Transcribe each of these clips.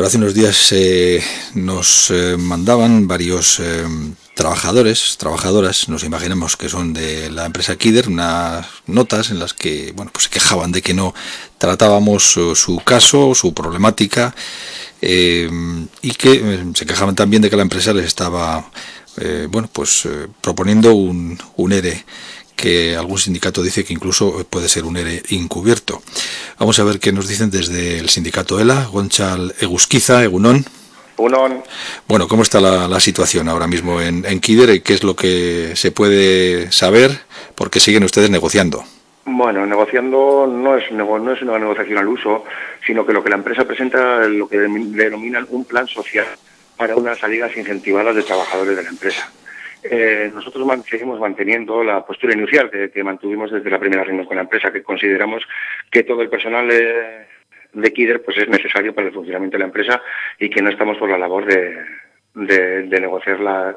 hace unos días eh, nos eh, mandaban varios eh, trabajadores, trabajadoras, nos imaginamos que son de la empresa Kider, unas notas en las que bueno, pues se quejaban de que no tratábamos su, caso, su problemática, y que se quejaban también de que la empresa les estaba bueno, pues proponiendo un, un ERE que algún sindicato dice que incluso puede ser un ERE encubierto. Vamos a ver qué nos dicen desde el sindicato ELA, Gonchal Egusquiza, Egunón. Unón. Bueno, ¿cómo está la, situación ahora mismo en, en Kider? ¿Qué es lo que se puede saber? Porque siguen ustedes negociando. Bueno, negociando no es, no es una negociación al uso, sino que lo que la empresa presenta es lo que denominan un plan social para unas salidas incentivadas de trabajadores de la empresa. Eh, nosotros seguimos manteniendo la postura inicial que, mantuvimos desde la primera reunión con la empresa, que consideramos que todo el personal de, de Kider pues es necesario para el funcionamiento de la empresa y que no estamos por la labor de, negociar la,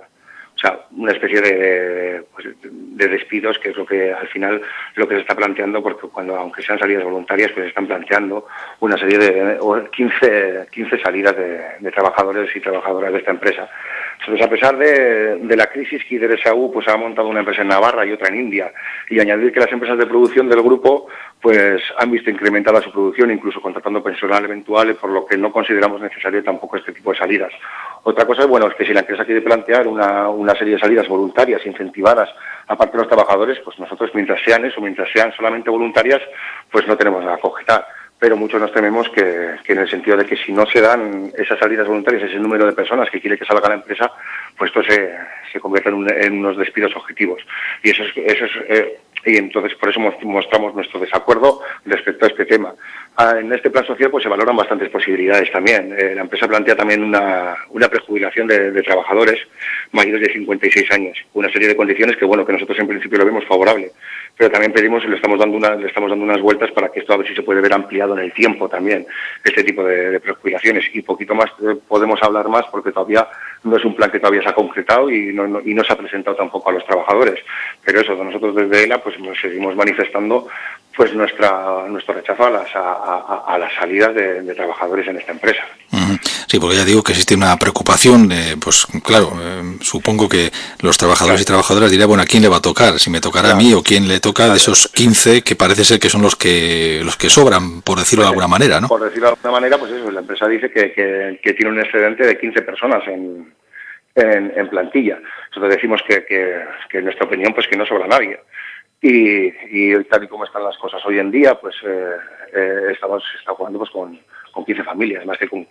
o sea, una especie de, pues, de, despidos, que es lo que al final lo que se está planteando, porque cuando, aunque sean salidas voluntarias, pues están planteando una serie de 15, 15 salidas de, trabajadores y trabajadoras de esta empresa. Entonces, a pesar de, la crisis, Kider SAU pues, ha montado una empresa en Navarra y otra en India. Y añadir que las empresas de producción del grupo pues, han visto incrementada su producción, incluso contratando personal eventual, por lo que no consideramos necesario tampoco este tipo de salidas. Otra cosa bueno, es que si la empresa quiere plantear una, una serie de salidas voluntarias, incentivadas, aparte de los trabajadores, pues nosotros, mientras sean eso, mientras sean solamente voluntarias, pues no tenemos nada que objetar pero muchos nos tememos que, en el sentido de que si no se dan esas salidas voluntarias, ese número de personas que quiere que salga la empresa, pues esto se, se convierte en, unos despidos objetivos. Y eso es, eso es eh, y entonces por eso mostramos nuestro desacuerdo respecto a este tema. Ah, en este plan social pues se valoran bastantes posibilidades también. Eh, la empresa plantea también una, una prejubilación de, trabajadores mayores de 56 años, una serie de condiciones que bueno que nosotros en principio lo vemos favorable, pero también pedimos y le estamos dando una, le estamos dando unas vueltas para que esto a ver si se puede ver ampliado en el tiempo también este tipo de, de y poquito más eh, podemos hablar más porque todavía no es un plan que todavía se ha concretado y no, y no se ha presentado tampoco a los trabajadores. Pero eso, nosotros desde ELA pues nos seguimos manifestando pues nuestra nuestro rechazo a las, a, las salidas de, trabajadores en esta empresa. Sí, porque ya digo que existe una preocupación, eh, pues claro, eh, supongo que los trabajadores y trabajadoras dirían, bueno, ¿a quién le va a tocar? Si me tocará a mí o quién le toca de esos 15 que parece ser que son los que los que sobran, por decirlo de alguna manera, ¿no? Por decirlo de alguna manera, pues eso, la empresa dice que, que, tiene un excedente de 15 personas en, en, plantilla. Nosotros decimos que, que, que, en nuestra opinión, pues que no sobra nadie. Y, y tal y como están las cosas hoy en día, pues eh, eh, estamos está jugando pues, con, con 15 familias, más que con,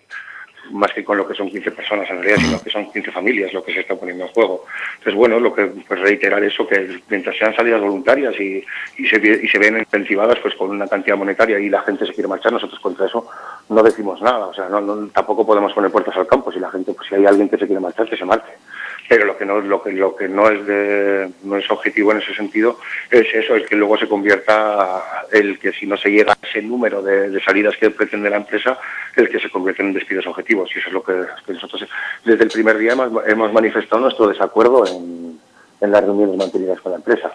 más que con lo que son 15 personas en realidad, sino que son 15 familias lo que se está poniendo en juego. Entonces, bueno, lo que pues reiterar eso, que mientras sean salidas voluntarias y, se, y se ven incentivadas pues con una cantidad monetaria y la gente se quiere marchar, nosotros contra eso no decimos nada. O sea, no, tampoco podemos poner puertas al campo. Si la gente, pues si hay alguien que se quiere marchar, que se marche pero lo que no lo que lo que no es de, no es objetivo en ese sentido es eso es que luego se convierta el que si no se llega a ese número de, salidas que pretende la empresa el que se convierte en despidos objetivos y eso es lo que, nosotros desde el primer día hemos manifestado nuestro desacuerdo en en las reuniones mantenidas con la empresa.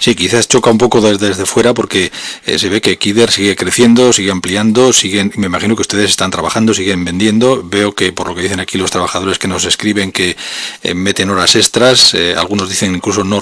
Sí, quizás choca un poco desde, desde fuera porque eh, se ve que Kider sigue creciendo, sigue ampliando, siguen, me imagino que ustedes están trabajando, siguen vendiendo. Veo que por lo que dicen aquí los trabajadores que nos escriben que eh, meten horas extras, eh, algunos dicen incluso no,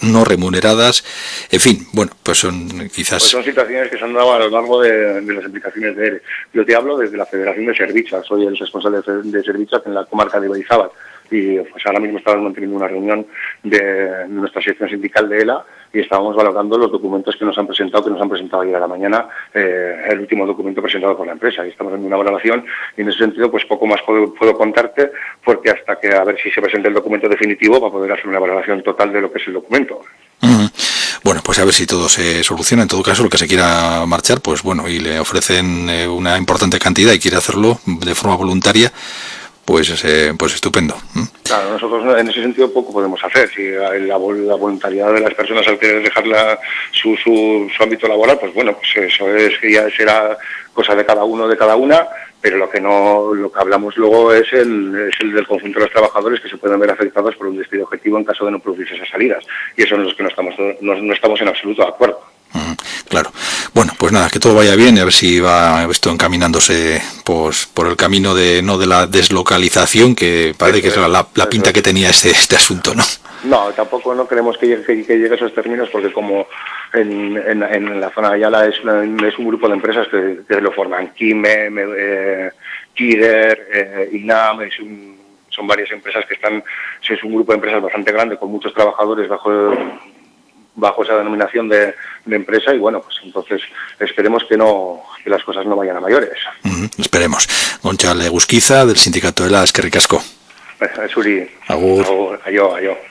no remuneradas. En fin, bueno, pues son quizás... Pues son situaciones que se han dado a lo largo de, las implicaciones de él. Yo te hablo desde la Federación de Servichas, soy el responsable de Servichas en la comarca de Baizábal y pues ahora mismo estamos manteniendo una reunión de nuestra sección sindical de ELA y estábamos valorando los documentos que nos han presentado, que nos han presentado ayer a la mañana, eh, el último documento presentado por la empresa y estamos en una valoración y en ese sentido pues poco más puedo, puedo contarte porque hasta que a ver si se presenta el documento definitivo para poder hacer una valoración total de lo que es el documento. Bueno, pues a ver si todo se soluciona. En todo caso, lo que se quiera marchar, pues bueno, y le ofrecen eh, una importante cantidad y quiere hacerlo de forma voluntaria, pues, pues estupendo. Claro, nosotros en ese sentido poco podemos hacer. Si la, voluntariedad de las personas al querer dejar su, su, ámbito laboral, pues bueno, pues eso es que ya será cosa de cada uno, de cada una, pero lo que no lo que hablamos luego es el, es el del conjunto de los trabajadores que se pueden ver afectados por un despido objetivo en caso de no producirse esas salidas. Y eso es lo que no estamos, no, no estamos en absoluto de acuerdo. Bueno, pues nada, que todo vaya bien y a ver si va esto encaminándose pues, por el camino de no de la deslocalización, que parece que es la, la pinta que tenía este, este asunto, ¿no? No, tampoco no queremos que llegue, que llegue a esos términos porque como en, en, la zona de Ayala es, es, un grupo de empresas que, lo forman, Kime, eh, Kider, eh, INAM, son varias empresas que están, es un grupo de empresas bastante grande con muchos trabajadores bajo bajo esa denominación de, empresa y bueno, pues entonces esperemos que no que las cosas no vayan a mayores. esperemos. Goncha Legusquiza del Sindicato de la Esquerricasco. Suri. Agur. Agur.